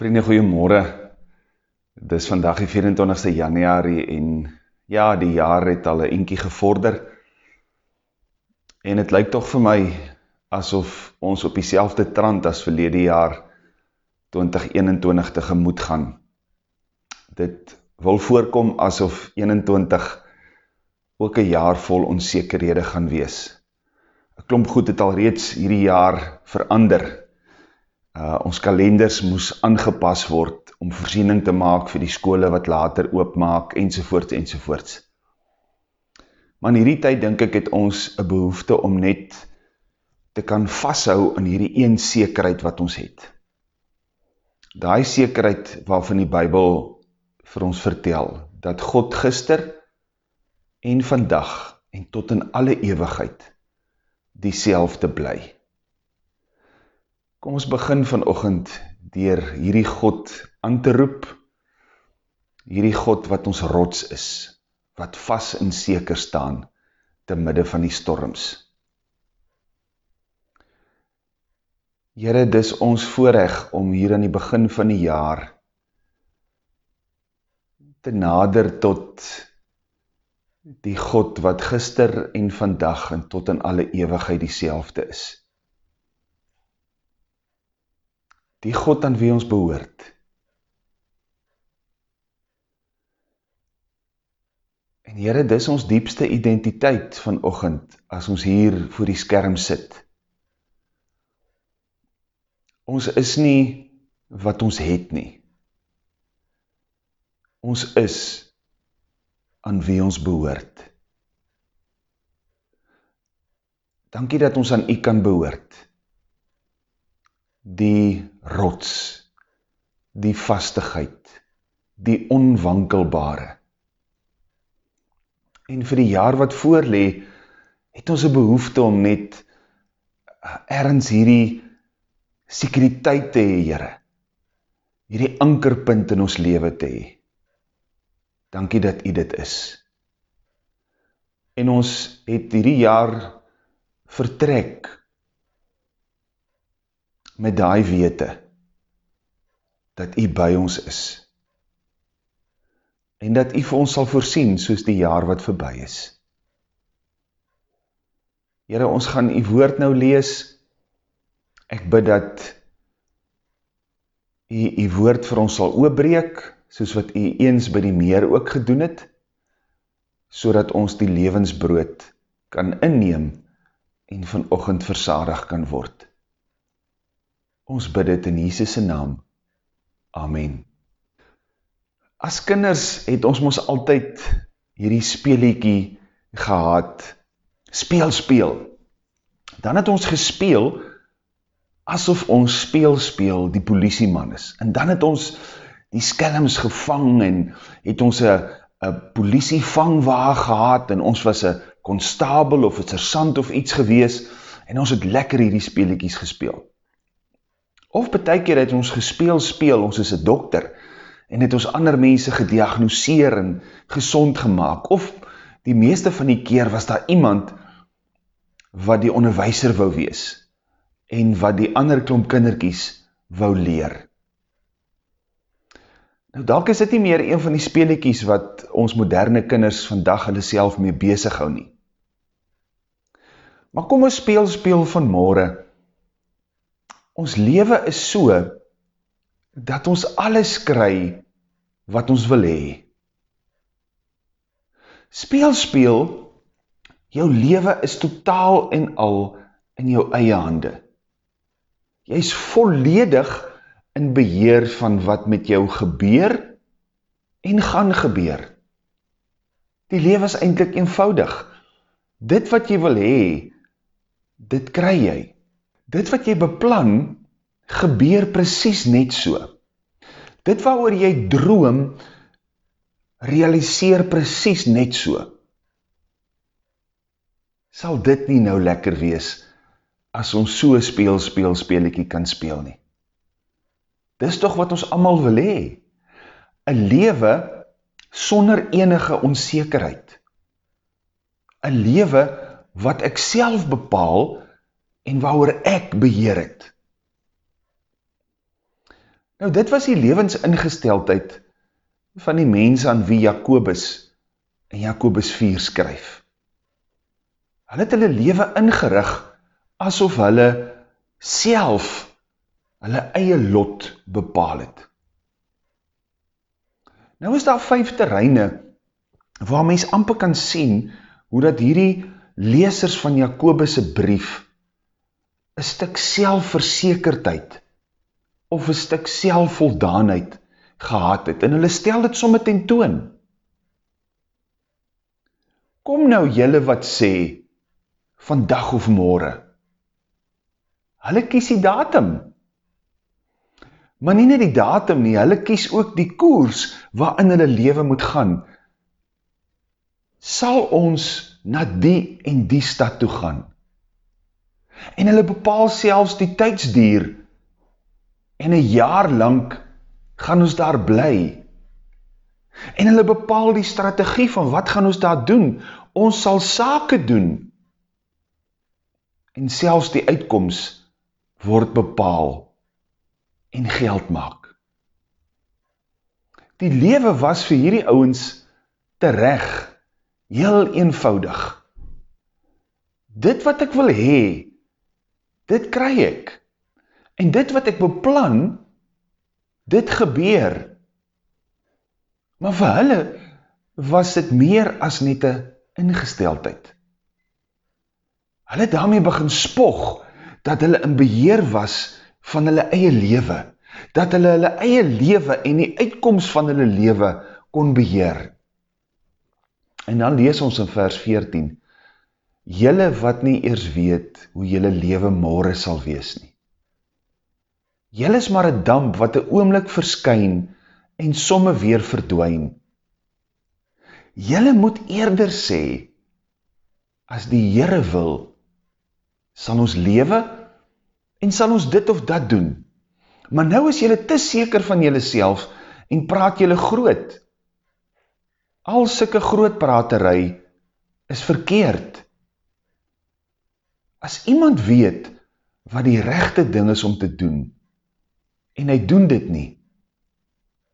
Vriende, goeiemorgen. Dit is vandag die 24ste januari en ja, die jaar het al een inkie gevorder. En het lyk toch vir my asof ons op die selfde trant as verlede jaar 2021 tegemoet gaan. Dit wil voorkom asof 21 ook een jaar vol onzekerhede gaan wees. Een klomp goed het al reeds hierdie jaar verander, uh, ons kalenders moes aangepas word om voorziening te maak vir die skole wat later oopmaak, enzovoorts, enzovoorts. Maar in hierdie tyd, denk ek, het ons een behoefte om net te kan vasthou in hierdie een zekerheid wat ons het. Daai zekerheid waarvan die Bijbel vir ons vertel, dat God gister en vandag en tot in alle eeuwigheid die selfde bly. Kom ons begin vanochtend dier hierdie God aan te roep, hierdie God wat ons rots is, wat vast en seker staan te midde van die storms. Heere, dis ons voorrecht om hier aan die begin van die jaar te nader tot die God wat gister en vandag en tot in alle eeuwigheid die is. Die God aan wie ons behoort. En Heere, dis ons diepste identiteit van ochend, as ons hier voor die skerm sit. Ons is nie wat ons het nie. Ons is aan wie ons behoort. Dankie dat ons aan u kan behoort die rots, die vastigheid, die onwankelbare. En vir die jaar wat voorlee, het ons een behoefte om net eh, ergens hierdie sekuriteit te hee, Heere. Hierdie ankerpunt in ons leven te hee. Dankie dat u dit is. En ons het hierdie jaar vertrek met daai wete dat u by ons is en dat u vir ons sal voorsien soos die jaar wat verby is. Here, ons gaan u woord nou lees. Ek bid dat u u woord vir ons sal oopbreek soos wat u eens by die meer ook gedoen het sodat ons die lewensbrood kan inneem en vanoggend versadig kan word. Ons bid dit in Jesus se naam. Amen. As kinders het ons mos altyd hierdie speelietjie gehad. Speel speel. Dan het ons gespeel asof ons speel speel die polisieman is. En dan het ons die skelms gevang en het ons 'n 'n polisie vangwa gehad en ons was 'n konstabel of 'n sergeant of iets gewees en ons het lekker hierdie speelietjies gespeel. Of betek het ons gespeel speel, ons is een dokter, en het ons ander mense gediagnoseer en gezond gemaakt. Of die meeste van die keer was daar iemand wat die onderwijser wou wees, en wat die ander klomp kinderkies wou leer. Nou, dalk is dit nie meer een van die speeliekies wat ons moderne kinders vandag hulle self mee bezig hou nie. Maar kom ons speel speel van morgen, ons leven is so, dat ons alles kry, wat ons wil hee. Speel, speel, jou leven is totaal en al in jou eie hande. Jy is volledig in beheer van wat met jou gebeur en gaan gebeur. Die leven is eindelijk eenvoudig. Dit wat jy wil hee, dit kry jy dit wat jy beplan, gebeur precies net so. Dit wat oor jy droom, realiseer precies net so. Sal dit nie nou lekker wees, as ons so speel, speel, speeliekie kan speel nie. Dis toch wat ons allemaal wil hee. Een lewe sonder enige onzekerheid. Een lewe wat ek self bepaal, en waarover ek beheer het. Nou dit was die levensingesteldheid van die mens aan wie Jacobus in Jacobus 4 skryf. Hulle het hulle leven ingerig asof hulle self hulle eie lot bepaal het. Nou is daar vijf terreine waar mens amper kan sien hoe dat hierdie lesers van Jacobus' brief een stuk selfversekerdheid of een stuk selfvoldaanheid gehad het. En hulle stel dit somme ten toon. Kom nou jylle wat sê, vandag of morgen. Hulle kies die datum. Maar nie net die datum nie, hulle kies ook die koers waarin hulle leven moet gaan. Sal ons na die en die stad toe gaan? En hulle bepaal selfs die tydsdier en een jaar lang gaan ons daar bly. En hulle bepaal die strategie van wat gaan ons daar doen? Ons sal sake doen. En selfs die uitkomst word bepaal en geld maak. Die lewe was vir hierdie ouwens terecht, heel eenvoudig. Dit wat ek wil hee, dit kry ek. En dit wat ek beplan, dit gebeur. Maar vir hulle was dit meer as net een ingesteldheid. Hulle daarmee begin spog, dat hulle in beheer was van hulle eie lewe, dat hulle hulle eie lewe en die uitkomst van hulle lewe kon beheer. En dan lees ons in vers 14, Julle wat nie eers weet hoe julle lewe morgen sal wees nie. Julle is maar een damp wat een oomlik verskyn en somme weer verdwijn. Julle moet eerder sê, as die Heere wil, sal ons lewe en sal ons dit of dat doen. Maar nou is julle te seker van julle self en praat julle groot. Al syke groot praterij is verkeerd. As iemand weet wat die rechte ding is om te doen, en hy doen dit nie,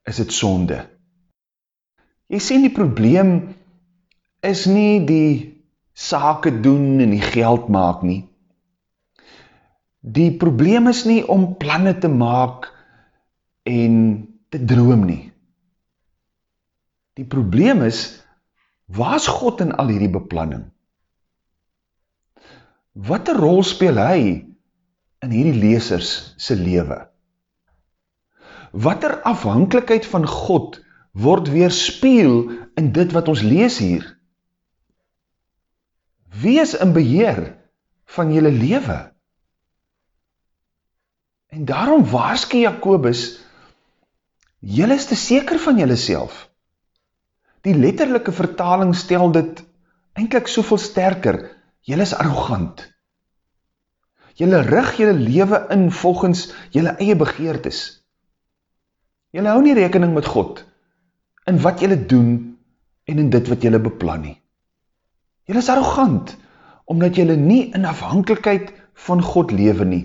is het sonde. Jy sê die probleem is nie die sake doen en die geld maak nie. Die probleem is nie om planne te maak en te droom nie. Die probleem is, waar is God in al hierdie beplanning? Wat een rol speel hy in hierdie leesers se lewe? Wat er afhankelijkheid van God word weer speel in dit wat ons lees hier? Wie is in beheer van jylle lewe? En daarom waarske Jacobus, jylle is te seker van jylle self. Die letterlijke vertaling stel dit eindelijk soveel sterker, Julle is arrogant. Julle rig julle lewe in volgens julle eie begeertes. Julle hou nie rekening met God in wat julle doen en in dit wat julle beplan nie. Julle is arrogant omdat julle nie in afhanklikheid van God lewe nie.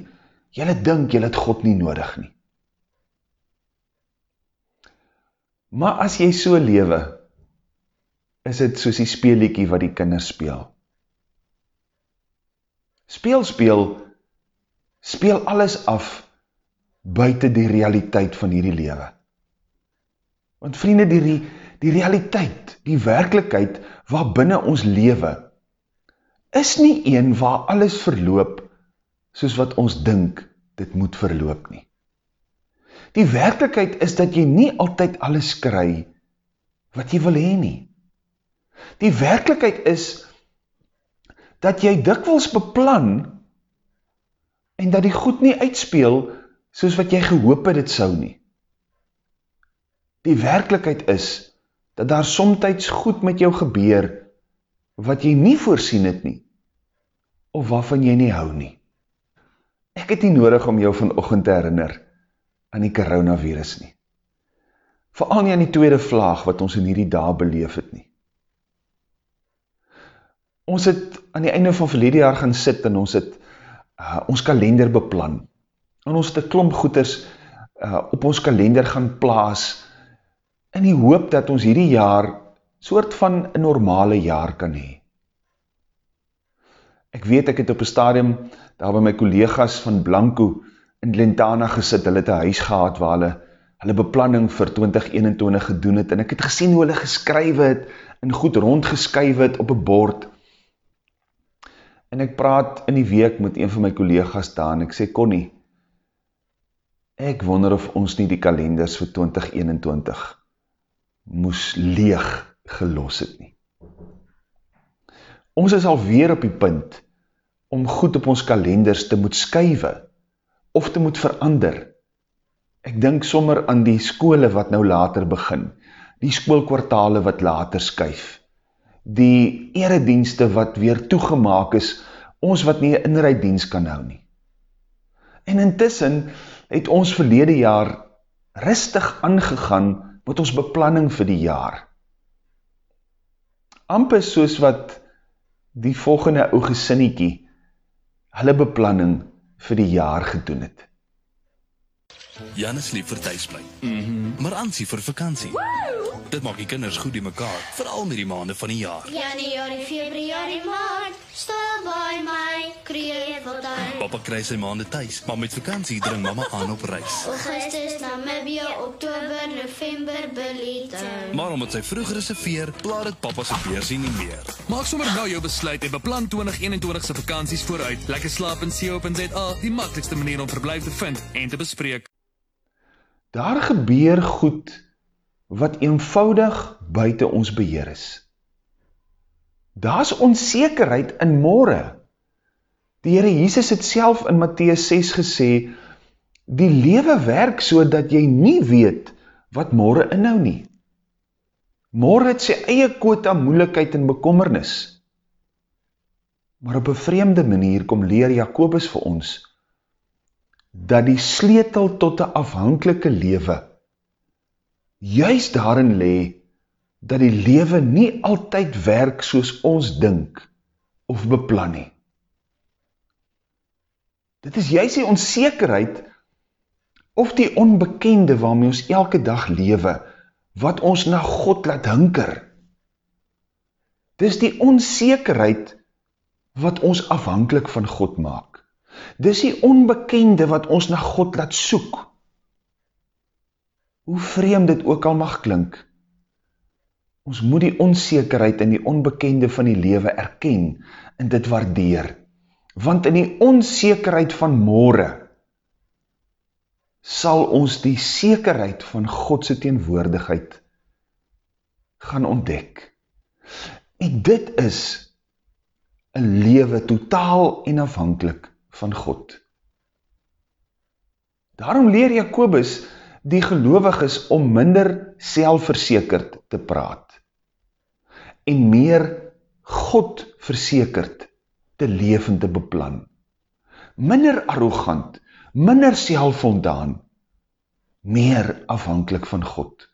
Julle dink julle het God nie nodig nie. Maar as jy so lewe, is dit soos die speeliekie wat die kinders speel. Speel, speel, speel alles af buiten die realiteit van hierdie lewe. Want vriende, die, die realiteit, die werkelijkheid waar binnen ons lewe, is nie een waar alles verloop soos wat ons dink dit moet verloop nie. Die werkelijkheid is dat jy nie altyd alles kry wat jy wil heen nie. Die werkelijkheid is dat jy dikwels beplan en dat die goed nie uitspeel soos wat jy gehoop het het sou nie. Die werkelijkheid is dat daar somtijds goed met jou gebeur wat jy nie voorsien het nie of waarvan jy nie hou nie. Ek het nie nodig om jou vanochtend te herinner aan die coronavirus nie. Vooral nie aan die tweede vlaag wat ons in hierdie dag beleef het nie ons het aan die einde van verlede jaar gaan sit en ons het uh, ons kalender beplan. En ons het een klomp goeders uh, op ons kalender gaan plaas in die hoop dat ons hierdie jaar soort van een normale jaar kan hee. Ek weet ek het op een stadium daar by my collega's van Blanco in Lentana gesit, hulle het een huis gehad waar hulle, hulle beplanning vir 2021 gedoen het en ek het gesien hoe hulle geskrywe het en goed rondgeskywe het op een bord en ek praat in die week met een van my collega's daar en ek sê Connie, ek wonder of ons nie die kalenders vir 2021 moes leeg gelos het nie. Ons is alweer op die punt om goed op ons kalenders te moet skuive of te moet verander. Ek dink sommer aan die skole wat nou later begin, die skoolkwartale wat later skuif, die eredienste wat weer toegemaak is, ons wat nie een inrijddienst kan hou nie. En intussen het ons verlede jaar rustig aangegaan met ons beplanning vir die jaar. Amper soos wat die volgende ou gesinniekie hulle beplanning vir die jaar gedoen het. Jan is lief vir tuisbly. Mhm. Mm maar Ansie vir vakansie. Woo! Dit maak die kinders goed die mekaar, veral met die maande van die jaar. Januarie, Februarie, Maart, stil by my kreefdeltuin. Pappa kry sy maande tuis, maar met vakansie dring mamma aan op reis. Augustus, Namibia, Oktober, November, Belitung. Maar omdat sy vroeg reserveer, plaat dit pappa se beursie nie meer. Maak sommer nou jou besluit en beplan 2021 se vakansies vooruit. Lekker slaap in CO.za, die maklikste manier om verblyf te vind en te bespreek. Daar gebeur goed wat eenvoudig buiten ons beheer is. Daar is onzekerheid in morgen. Die Heere Jesus het self in Matthäus 6 gesê, die lewe werk so dat jy nie weet wat morgen inhou nie. Morgen het sy eie quota moeilikheid en bekommernis. Maar op een vreemde manier kom leer Jacobus vir ons, dat die sleetel tot die afhankelike lewe juist daarin le, dat die lewe nie altyd werk soos ons dink of beplan nie. Dit is juist die onzekerheid of die onbekende waarmee ons elke dag lewe, wat ons na God laat hinker. Dit is die onzekerheid wat ons afhankelijk van God maak. Dis die onbekende wat ons na God laat soek. Hoe vreemd dit ook al mag klink, ons moet die onzekerheid en die onbekende van die lewe erken en dit waardeer. Want in die onzekerheid van morgen sal ons die zekerheid van Godse teenwoordigheid gaan ontdek. En dit is een lewe totaal en afhankelijk van God. Daarom leer Jacobus die gelovig is om minder selfverzekerd te praat en meer God verzekerd te leef en te beplan. Minder arrogant, minder selfvoldaan, meer afhankelijk van God.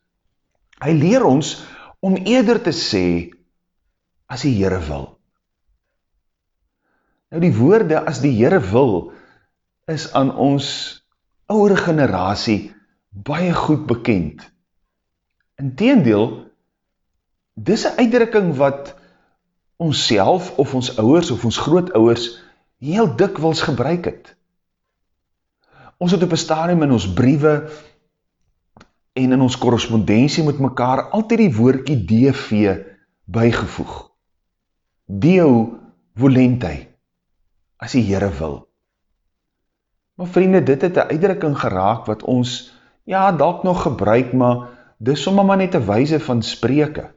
Hy leer ons om eerder te sê as die Heere wil. Nou die woorde as die Heere wil is aan ons oude generatie baie goed bekend. In teendeel, dis een uitdrukking wat ons self of ons ouwers of ons grootouwers heel dikwils gebruik het. Ons het op een stadium in ons briewe en in ons korrespondentie met mekaar altyd die woordkie DV bygevoeg. Deo volentij as die Heere wil. Maar vriende, dit het een uitdrukking geraak wat ons, ja, dalk nog gebruik, maar dis sommer maar net een wijze van spreke.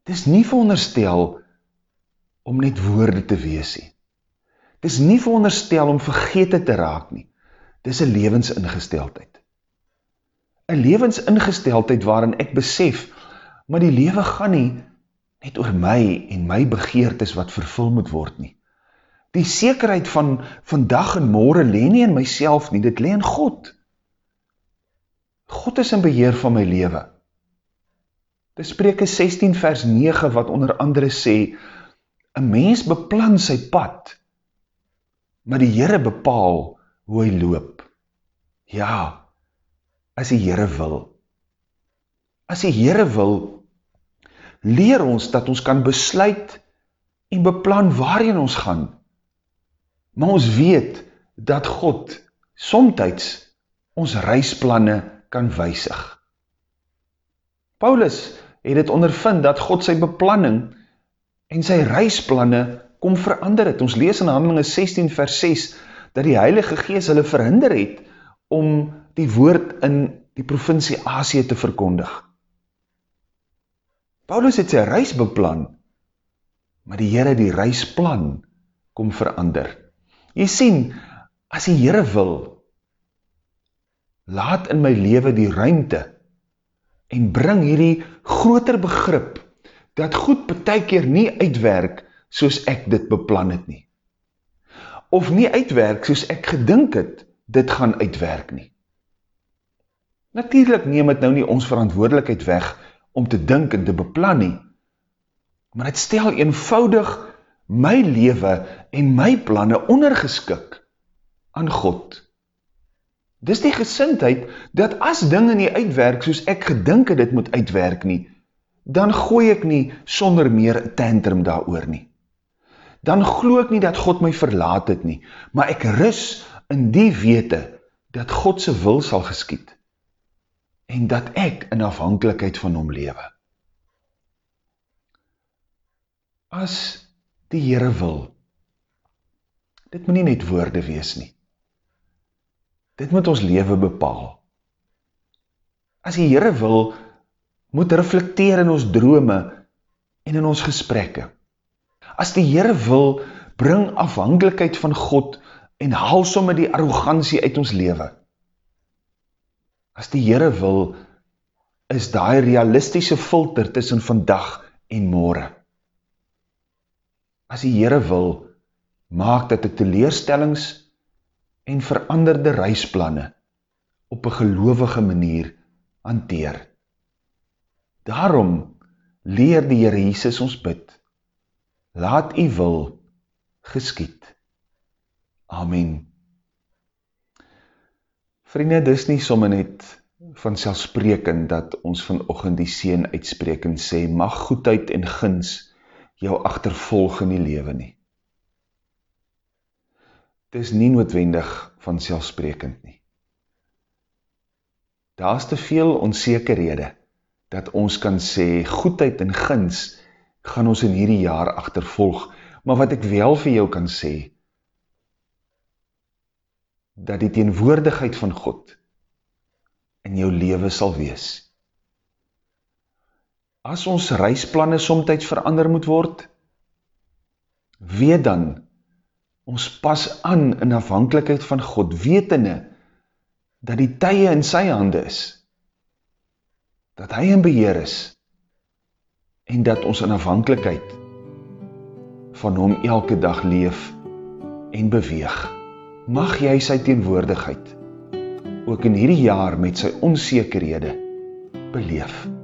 Het is nie veronderstel om net woorde te wees nie. Het is nie veronderstel om vergete te raak nie. Het is een levensingesteldheid. Een levensingesteldheid waarin ek besef, maar die lewe gaan nie net oor my en my begeertes wat vervul moet word nie. Die sekerheid van vandag en morgen leen nie in myself nie, dit leen God. God is in beheer van my leven. Dit spreke 16 vers 9 wat onder andere sê, een mens beplan sy pad, maar die Heere bepaal hoe hy loop. Ja, as die Here wil. As die Here wil, leer ons dat ons kan besluit en beplan waarheen ons gaan. Maar ons weet dat God somtyds ons reisplanne kan wysig. Paulus het dit ondervind dat God sy beplanning en sy reisplanne kom verander het. Ons lees in Handelinge 16 vers 6 dat die Heilige Gees hulle verhinder het om die woord in die provinsie Asië te verkondig. Paulus het sy reis beplan, maar die Here die reisplan kom verander. Jy sien, as die Here wil, laat in my lewe die ruimte en bring hierdie groter begrip dat goed betekeer nie uitwerk soos ek dit beplan het nie. Of nie uitwerk soos ek gedink het dit gaan uitwerk nie. Natuurlijk neem het nou nie ons verantwoordelikheid weg om te dink en te beplan nie, maar het stel eenvoudig my lewe en my planne ondergeskik aan God. Dis die gesintheid dat as dinge nie uitwerk soos ek gedink het dit moet uitwerk nie, dan gooi ek nie sonder meer tantrum daar oor nie. Dan glo ek nie dat God my verlaat het nie, maar ek rus in die wete dat God se wil sal geskied en dat ek in afhankelijkheid van hom lewe. As die Heere wil, dit moet nie net woorde wees nie. Dit moet ons lewe bepaal. As die Heere wil, moet reflecteer in ons drome en in ons gesprekke. As die Heere wil, bring afhankelijkheid van God en haal somme die arrogantie uit ons lewe. As die Here wil, is daai realistiese filter tussen vandag en môre. As die Here wil, maak dat ek teleurstellings en veranderde reisplanne op 'n gelowige manier hanteer. Daarom leer die Here Jesus ons bid. Laat U wil geskied. Amen. Vriende, dis nie somme net van selfspreken dat ons vanochtend die seen uitspreek en sê, mag goedheid en gins jou achtervolg in die lewe nie. Het is nie noodwendig van selfsprekend nie. Daar is te veel onzekerhede dat ons kan sê, goedheid en gins gaan ons in hierdie jaar achtervolg, maar wat ek wel vir jou kan sê, dat die teenwoordigheid van God in jou leven sal wees. As ons reisplanne somtijds verander moet word, weet dan, ons pas aan in afhankelijkheid van God, wetende, dat die tye in sy hande is, dat hy in beheer is, en dat ons in afhankelijkheid van hom elke dag leef en beweeg mag jy sy teenwoordigheid ook in hierdie jaar met sy onzekerhede beleef.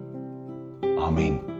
Amen.